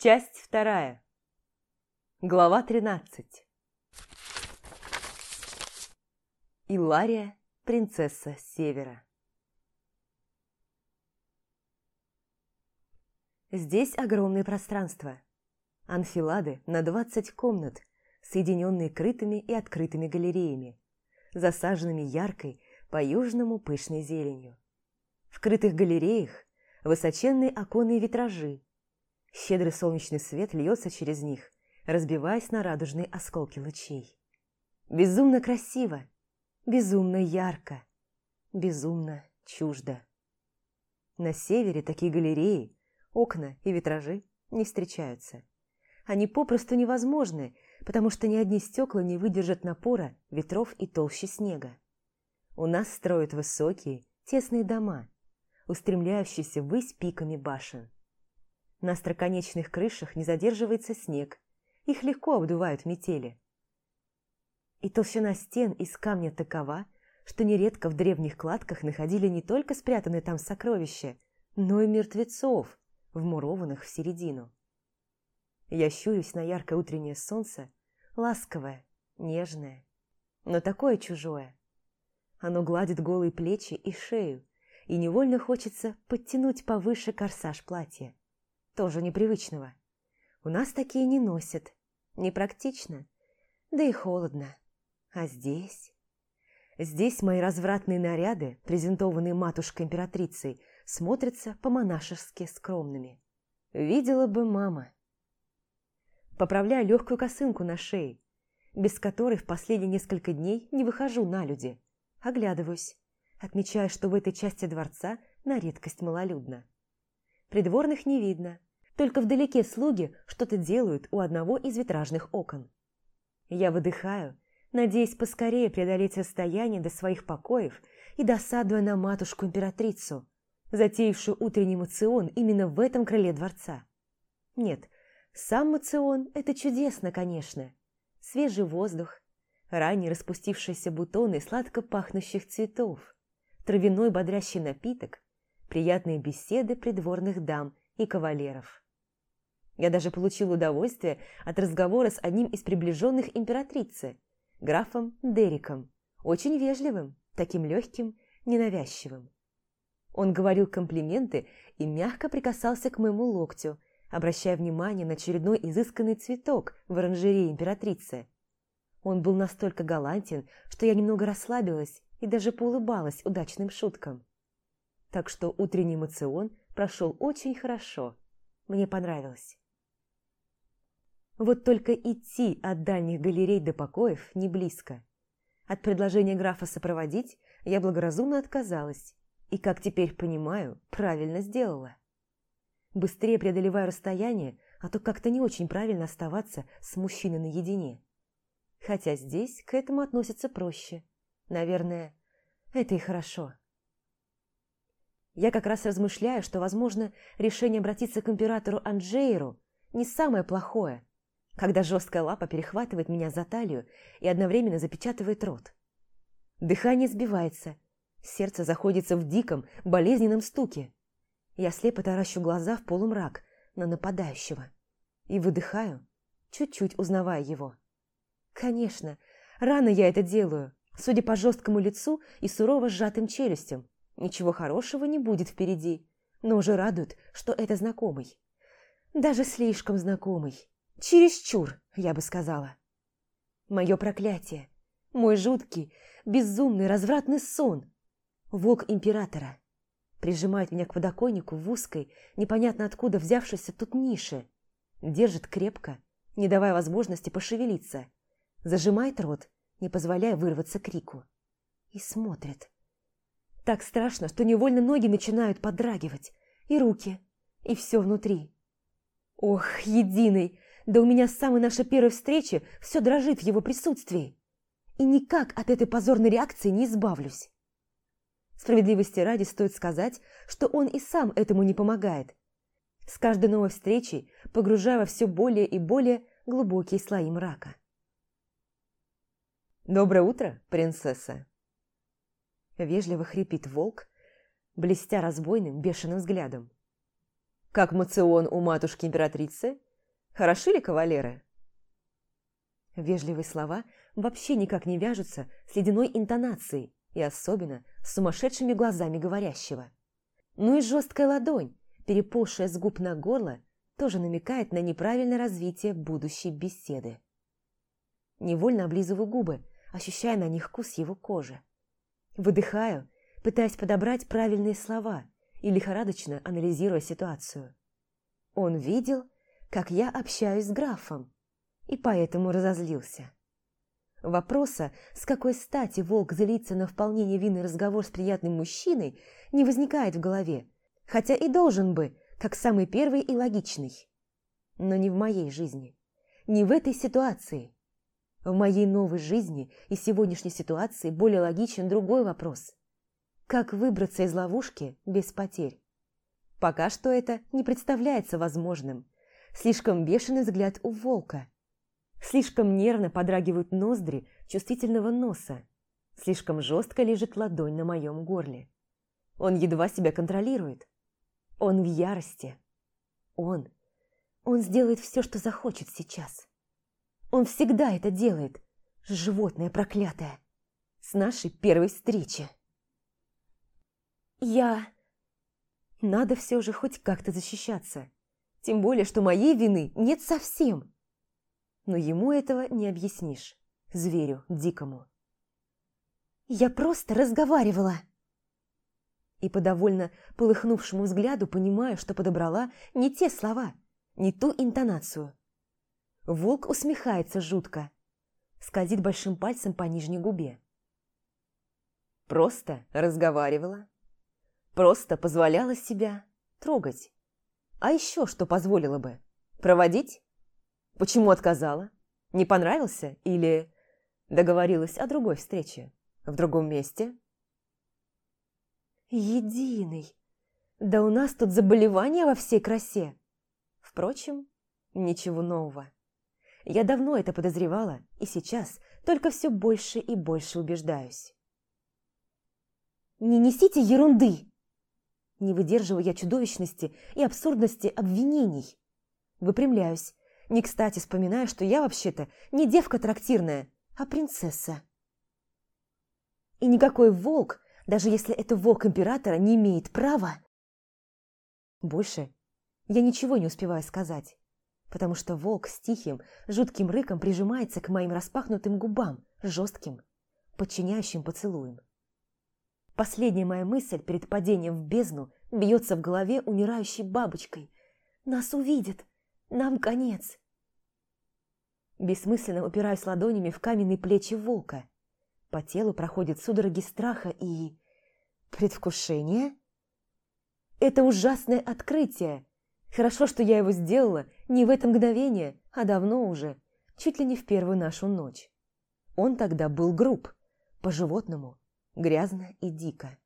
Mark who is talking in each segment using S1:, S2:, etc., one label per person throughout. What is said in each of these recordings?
S1: Часть вторая. Глава 13. Илария, принцесса Севера. Здесь огромное пространство. Анфилады на 20 комнат, соединенные крытыми и открытыми галереями, засаженными яркой, по-южному пышной зеленью. В крытых галереях высоченные оконные витражи. Щедрый солнечный свет льется через них, разбиваясь на радужные осколки лучей. Безумно красиво, безумно ярко, безумно чуждо. На севере такие галереи, окна и витражи не встречаются. Они попросту невозможны, потому что ни одни стекла не выдержат напора ветров и толщи снега. У нас строят высокие, тесные дома, устремляющиеся ввысь пиками башен. На остроконечных крышах не задерживается снег, их легко обдувают метели. И толщина стен из камня такова, что нередко в древних кладках находили не только спрятанные там сокровища, но и мертвецов, вмурованных в середину. Я щурюсь на яркое утреннее солнце, ласковое, нежное, но такое чужое, оно гладит голые плечи и шею, и невольно хочется подтянуть повыше корсаж платья. Тоже непривычного. У нас такие не носят. Непрактично. Да и холодно. А здесь... Здесь мои развратные наряды, презентованные матушкой-императрицей, смотрятся по-монашески скромными. Видела бы мама. Поправляю легкую косынку на шее, без которой в последние несколько дней не выхожу на люди. Оглядываюсь, отмечая, что в этой части дворца на редкость малолюдно. Придворных не видно, только вдалеке слуги что-то делают у одного из витражных окон. Я выдыхаю, надеясь поскорее преодолеть расстояние до своих покоев и досадуя на матушку-императрицу, затеявшую утренний мацион именно в этом крыле дворца. Нет, сам мацион – это чудесно, конечно. Свежий воздух, ранее распустившиеся бутоны сладко пахнущих цветов, травяной бодрящий напиток, приятные беседы придворных дам и кавалеров. Я даже получил удовольствие от разговора с одним из приближенных императрицы, графом Дериком, очень вежливым, таким легким, ненавязчивым. Он говорил комплименты и мягко прикасался к моему локтю, обращая внимание на очередной изысканный цветок в оранжерее императрицы – он был настолько галантен, что я немного расслабилась и даже поулыбалась удачным шуткам. Так что утренний эмоцион прошел очень хорошо. Мне понравилось. Вот только идти от дальних галерей до покоев не близко. От предложения графа сопроводить я благоразумно отказалась. И, как теперь понимаю, правильно сделала. Быстрее преодолеваю расстояние, а то как-то не очень правильно оставаться с мужчиной наедине. Хотя здесь к этому относятся проще. Наверное, это и хорошо. Я как раз размышляю, что, возможно, решение обратиться к императору Анджейру не самое плохое, когда жесткая лапа перехватывает меня за талию и одновременно запечатывает рот. Дыхание сбивается, сердце заходится в диком, болезненном стуке. Я слепо таращу глаза в полумрак на нападающего и выдыхаю, чуть-чуть узнавая его. Конечно, рано я это делаю. Судя по жесткому лицу и сурово сжатым челюстям, ничего хорошего не будет впереди, но уже радует, что это знакомый. Даже слишком знакомый. Чересчур, я бы сказала. Мое проклятие. Мой жуткий, безумный, развратный сон. Волк императора. Прижимает меня к подоконнику в узкой, непонятно откуда взявшейся тут нише. Держит крепко, не давая возможности пошевелиться зажимает рот, не позволяя вырваться крику. И смотрит. Так страшно, что невольно ноги начинают подрагивать, и руки, и все внутри. Ох, единый, да у меня с самой нашей первой встречи все дрожит в его присутствии. И никак от этой позорной реакции не избавлюсь. Справедливости ради стоит сказать, что он и сам этому не помогает. С каждой новой встречей погружая во все более и более глубокие слои мрака. «Доброе утро, принцесса!» Вежливо хрипит волк, блестя разбойным, бешеным взглядом. «Как мацион у матушки-императрицы Хороши ли кавалеры?» Вежливые слова вообще никак не вяжутся с ледяной интонацией и особенно с сумасшедшими глазами говорящего. Ну и жесткая ладонь, переползшая с губ на горло, тоже намекает на неправильное развитие будущей беседы. Невольно облизываю губы, ощущая на них вкус его кожи. Выдыхаю, пытаясь подобрать правильные слова и лихорадочно анализируя ситуацию. Он видел, как я общаюсь с графом, и поэтому разозлился. Вопроса, с какой стати волк злится на вполне невинный разговор с приятным мужчиной, не возникает в голове, хотя и должен бы, как самый первый и логичный. Но не в моей жизни, не в этой ситуации. В моей новой жизни и сегодняшней ситуации более логичен другой вопрос. Как выбраться из ловушки без потерь? Пока что это не представляется возможным. Слишком бешеный взгляд у волка – Слишком нервно подрагивают ноздри чувствительного носа. Слишком жестко лежит ладонь на моем горле. Он едва себя контролирует. Он в ярости. Он. Он сделает все, что захочет сейчас. Он всегда это делает. Животное проклятое. С нашей первой встречи. Я... Надо все же хоть как-то защищаться. Тем более, что моей вины нет совсем но ему этого не объяснишь, зверю дикому. «Я просто разговаривала!» И по довольно полыхнувшему взгляду понимаю, что подобрала не те слова, не ту интонацию. Волк усмехается жутко, скользит большим пальцем по нижней губе. Просто разговаривала, просто позволяла себя трогать. А еще что позволила бы? Проводить? Почему отказала? Не понравился или договорилась о другой встрече? В другом месте? Единый. Да у нас тут заболевание во всей красе. Впрочем, ничего нового. Я давно это подозревала, и сейчас только все больше и больше убеждаюсь. «Не несите ерунды!» Не выдерживаю я чудовищности и абсурдности обвинений. Выпрямляюсь, не кстати вспоминаю, что я вообще-то не девка трактирная, а принцесса. И никакой волк, даже если это волк императора, не имеет права. Больше я ничего не успеваю сказать, потому что волк с тихим, жутким рыком прижимается к моим распахнутым губам, жестким, подчиняющим поцелуем. Последняя моя мысль перед падением в бездну бьется в голове умирающей бабочкой. Нас увидят, нам конец. Бессмысленно упираюсь ладонями в каменные плечи волка. По телу проходят судороги страха и... предвкушение? Это ужасное открытие. Хорошо, что я его сделала не в это мгновение, а давно уже, чуть ли не в первую нашу ночь. Он тогда был груб, по-животному, грязно и дико.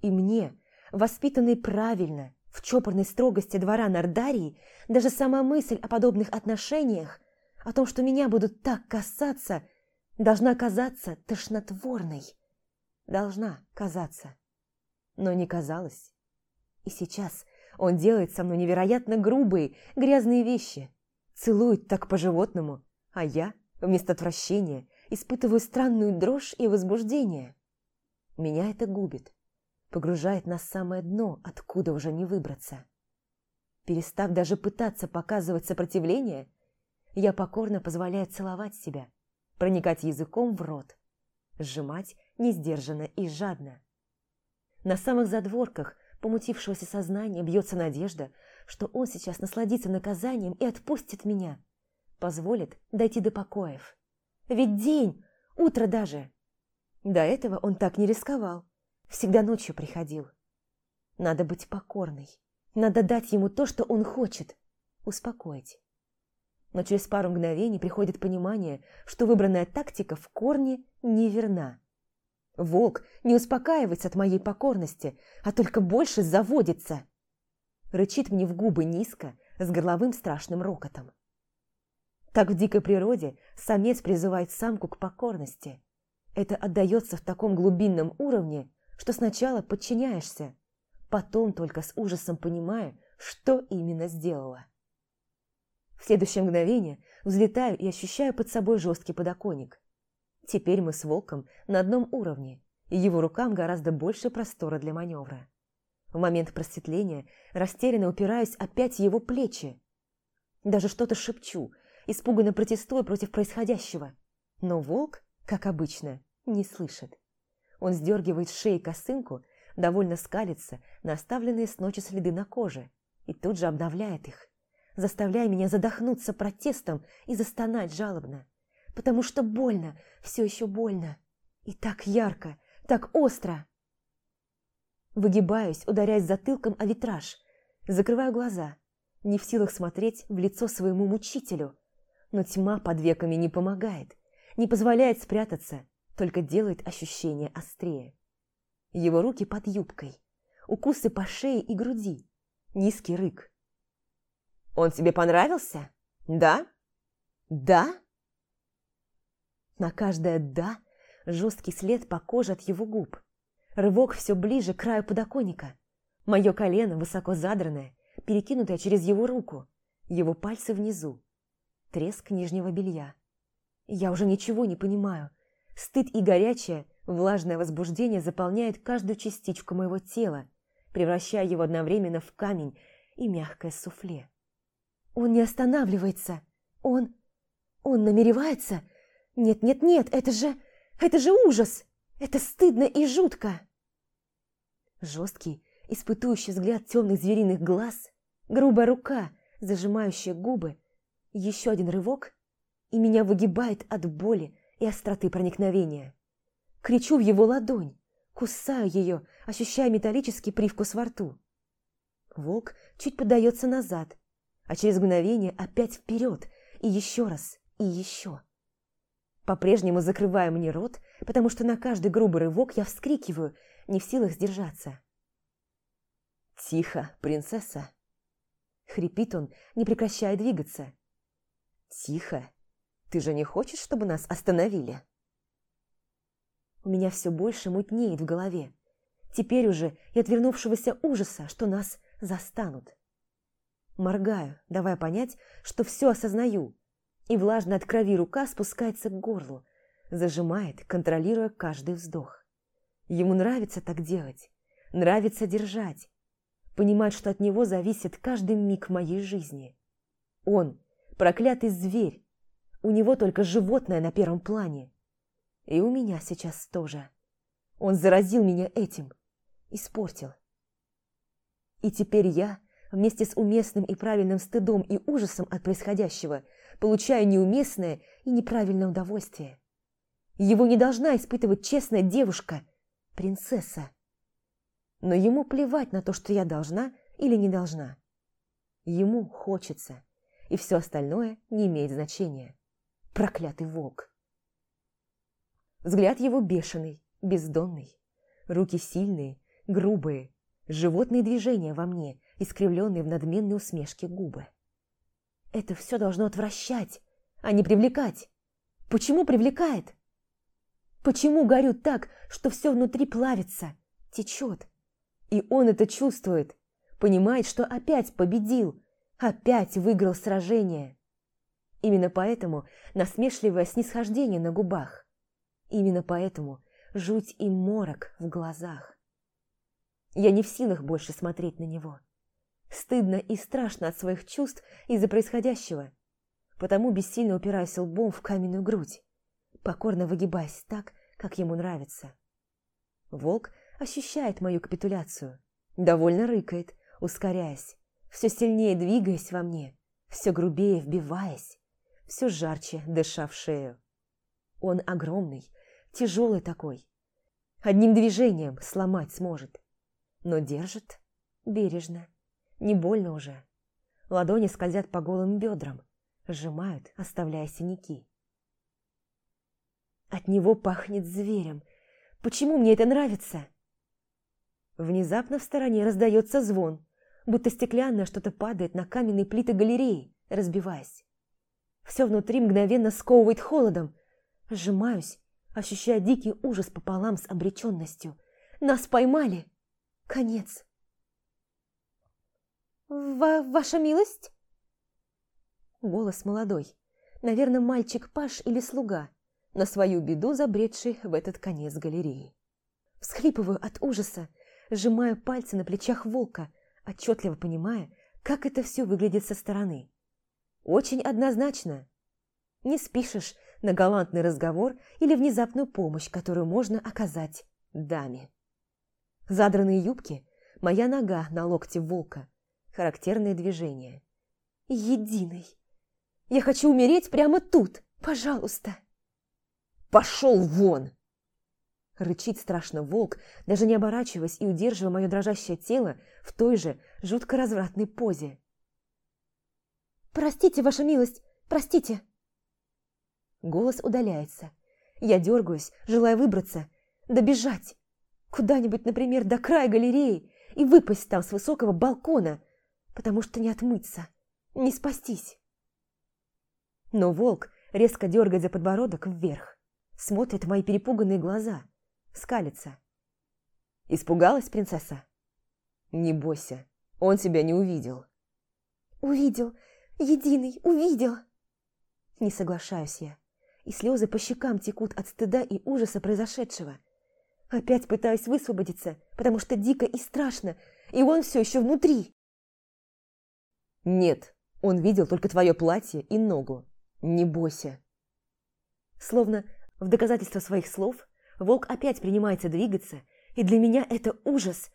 S1: И мне, воспитанной правильно, в чопорной строгости двора Нардарии даже сама мысль о подобных отношениях, о том, что меня будут так касаться, должна казаться тошнотворной. Должна казаться. Но не казалось. И сейчас он делает со мной невероятно грубые, грязные вещи. Целует так по-животному, а я, вместо отвращения, испытываю странную дрожь и возбуждение. Меня это губит погружает на самое дно, откуда уже не выбраться. Перестав даже пытаться показывать сопротивление, я покорно позволяю целовать себя, проникать языком в рот, сжимать несдержанно и жадно. На самых задворках помутившегося сознания бьется надежда, что он сейчас насладится наказанием и отпустит меня, позволит дойти до покоев. Ведь день, утро даже. До этого он так не рисковал. Всегда ночью приходил. Надо быть покорной. Надо дать ему то, что он хочет. Успокоить. Но через пару мгновений приходит понимание, что выбранная тактика в корне неверна. Волк не успокаивается от моей покорности, а только больше заводится. Рычит мне в губы низко, с горловым страшным рокотом. Так в дикой природе самец призывает самку к покорности. Это отдается в таком глубинном уровне, что сначала подчиняешься, потом только с ужасом понимая, что именно сделала. В следующее мгновение взлетаю и ощущаю под собой жесткий подоконник. Теперь мы с волком на одном уровне, и его рукам гораздо больше простора для маневра. В момент просветления растерянно упираюсь опять в его плечи. Даже что-то шепчу, испуганно протестуя против происходящего. Но волк, как обычно, не слышит. Он сдергивает с шеи косынку, довольно скалится на оставленные с ночи следы на коже и тут же обновляет их, заставляя меня задохнуться протестом и застонать жалобно. Потому что больно, все еще больно. И так ярко, так остро. Выгибаюсь, ударяясь затылком о витраж, закрываю глаза, не в силах смотреть в лицо своему мучителю. Но тьма под веками не помогает, не позволяет спрятаться, только делает ощущение острее. Его руки под юбкой, укусы по шее и груди, низкий рык. «Он тебе понравился? Да? Да?» На каждое «да» жесткий след по коже от его губ. Рывок все ближе к краю подоконника. Мое колено высоко задранное, перекинутое через его руку, его пальцы внизу. Треск нижнего белья. Я уже ничего не понимаю. Стыд и горячее, влажное возбуждение заполняет каждую частичку моего тела, превращая его одновременно в камень и мягкое суфле. Он не останавливается. Он... Он намеревается... Нет-нет-нет, это же... Это же ужас! Это стыдно и жутко!» Жесткий, испытующий взгляд темных звериных глаз, грубая рука, зажимающая губы, еще один рывок, и меня выгибает от боли и остроты проникновения. Кричу в его ладонь, кусаю ее, ощущая металлический привкус во рту. Волк чуть подается назад, а через мгновение опять вперед, и еще раз, и еще. По-прежнему закрывая мне рот, потому что на каждый грубый рывок я вскрикиваю, не в силах сдержаться. «Тихо, принцесса!» Хрипит он, не прекращая двигаться. «Тихо! Ты же не хочешь, чтобы нас остановили?» У меня все больше мутнеет в голове. Теперь уже и отвернувшегося ужаса, что нас застанут. Моргаю, давая понять, что все осознаю, и влажная от крови рука спускается к горлу, зажимает, контролируя каждый вздох. Ему нравится так делать, нравится держать, понимать, что от него зависит каждый миг моей жизни. Он – проклятый зверь, у него только животное на первом плане. И у меня сейчас тоже. Он заразил меня этим, испортил. И теперь я, вместе с уместным и правильным стыдом и ужасом от происходящего – получая неуместное и неправильное удовольствие. Его не должна испытывать честная девушка, принцесса. Но ему плевать на то, что я должна или не должна. Ему хочется, и все остальное не имеет значения. Проклятый волк. Взгляд его бешеный, бездонный. Руки сильные, грубые, животные движения во мне, искривленные в надменной усмешке губы. Это все должно отвращать, а не привлекать. Почему привлекает? Почему горю так, что все внутри плавится, течет? И он это чувствует, понимает, что опять победил, опять выиграл сражение. Именно поэтому насмешливое снисхождение на губах. Именно поэтому жуть и морок в глазах. Я не в силах больше смотреть на него. Стыдно и страшно от своих чувств из-за происходящего. Потому бессильно упираюсь лбом в каменную грудь, покорно выгибаясь так, как ему нравится. Волк ощущает мою капитуляцию, довольно рыкает, ускоряясь, все сильнее двигаясь во мне, все грубее вбиваясь, все жарче дыша в шею. Он огромный, тяжелый такой. Одним движением сломать сможет, но держит бережно не больно уже. Ладони скользят по голым бедрам, сжимают, оставляя синяки. От него пахнет зверем. Почему мне это нравится? Внезапно в стороне раздается звон, будто стеклянное что-то падает на каменные плиты галереи, разбиваясь. Все внутри мгновенно сковывает холодом. Сжимаюсь, ощущая дикий ужас пополам с обреченностью. Нас поймали! Конец! «Ва «Ваша милость?» Голос молодой. Наверное, мальчик Паш или слуга, на свою беду забредший в этот конец галереи. Всхлипываю от ужаса, сжимая пальцы на плечах волка, отчетливо понимая, как это все выглядит со стороны. Очень однозначно. Не спишешь на галантный разговор или внезапную помощь, которую можно оказать даме. Задранные юбки, моя нога на локте волка, характерные движения. Единый. Я хочу умереть прямо тут, пожалуйста. Пошел вон! Рычит страшно волк, даже не оборачиваясь и удерживая мое дрожащее тело в той же жутко развратной позе. «Простите, ваша милость, простите!» Голос удаляется. Я дергаюсь, желая выбраться, добежать. Куда-нибудь, например, до края галереи и выпасть там с высокого балкона, потому что не отмыться, не спастись. Но волк резко дергает за подбородок вверх, смотрит в мои перепуганные глаза, скалится. Испугалась принцесса? Не бойся, он тебя не увидел. Увидел, единый, увидел. Не соглашаюсь я и слезы по щекам текут от стыда и ужаса произошедшего. Опять пытаюсь высвободиться, потому что дико и страшно, и он все еще внутри. Нет, он видел только твое платье и ногу. Не бойся. Словно в доказательство своих слов, волк опять принимается двигаться, и для меня это ужас,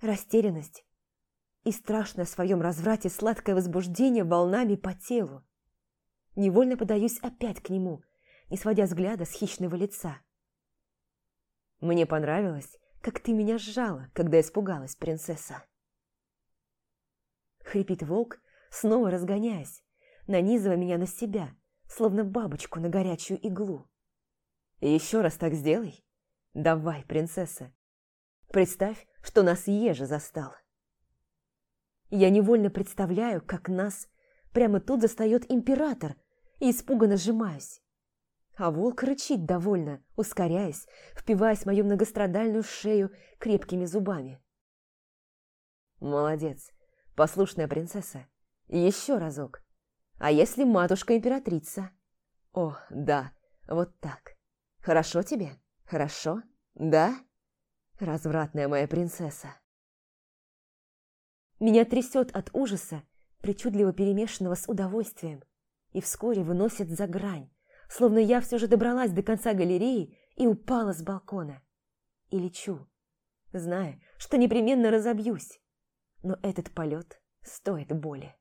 S1: растерянность и страшное в своем разврате сладкое возбуждение волнами по телу. Невольно подаюсь опять к нему, не сводя взгляда с хищного лица. Мне понравилось, как ты меня сжала, когда испугалась, принцесса. Хрипит волк, снова разгоняясь, нанизывая меня на себя, словно бабочку на горячую иглу. Еще раз так сделай. Давай, принцесса. Представь, что нас еже застал. Я невольно представляю, как нас прямо тут застает император, и испуганно сжимаюсь а волк рычит довольно, ускоряясь, впиваясь в мою многострадальную шею крепкими зубами. «Молодец, послушная принцесса. Еще разок. А если матушка-императрица?» «О, да, вот так. Хорошо тебе? Хорошо? Да? Развратная моя принцесса». Меня трясет от ужаса, причудливо перемешанного с удовольствием, и вскоре выносит за грань, словно я все же добралась до конца галереи и упала с балкона. И лечу, зная, что непременно разобьюсь. Но этот полет стоит боли.